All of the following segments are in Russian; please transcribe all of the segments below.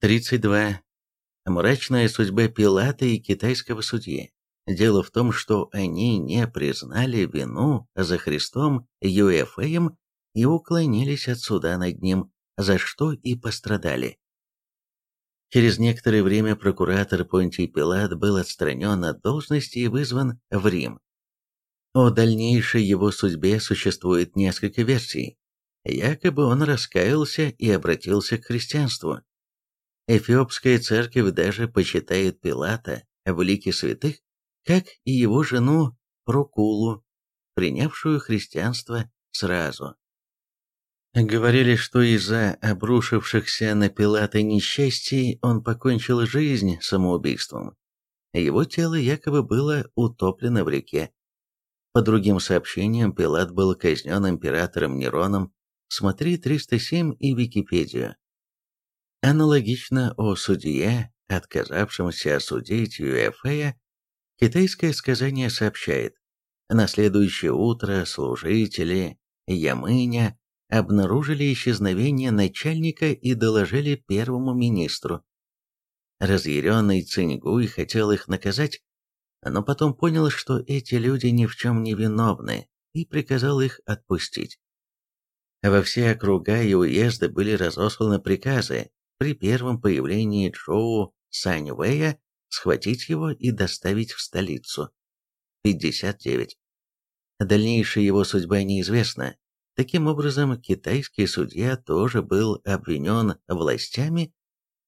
32. Мрачная судьба Пилата и китайского судьи. Дело в том, что они не признали вину за Христом Юэфеем и уклонились от суда над ним, за что и пострадали. Через некоторое время прокуратор Понтий Пилат был отстранен от должности и вызван в Рим. О дальнейшей его судьбе существует несколько версий. Якобы он раскаялся и обратился к христианству. Эфиопская церковь даже почитает Пилата в лике святых, как и его жену Прокулу, принявшую христианство сразу. Говорили, что из-за обрушившихся на Пилата несчастий он покончил жизнь самоубийством. Его тело якобы было утоплено в реке. По другим сообщениям, Пилат был казнен императором Нероном, смотри 307 и Википедию. Аналогично о судье, отказавшемся осудить Юэфея, китайское сказание сообщает, на следующее утро служители Ямыня обнаружили исчезновение начальника и доложили первому министру. Разъяренный Циньгуй хотел их наказать, но потом понял, что эти люди ни в чем не виновны, и приказал их отпустить. Во все округа и уезды были разосланы приказы при первом появлении Джоу Саньвэя схватить его и доставить в столицу. 59. Дальнейшая его судьба неизвестна. Таким образом, китайский судья тоже был обвинен властями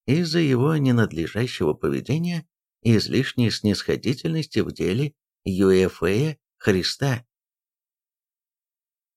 из-за его ненадлежащего поведения и излишней снисходительности в деле Юэфэя Христа.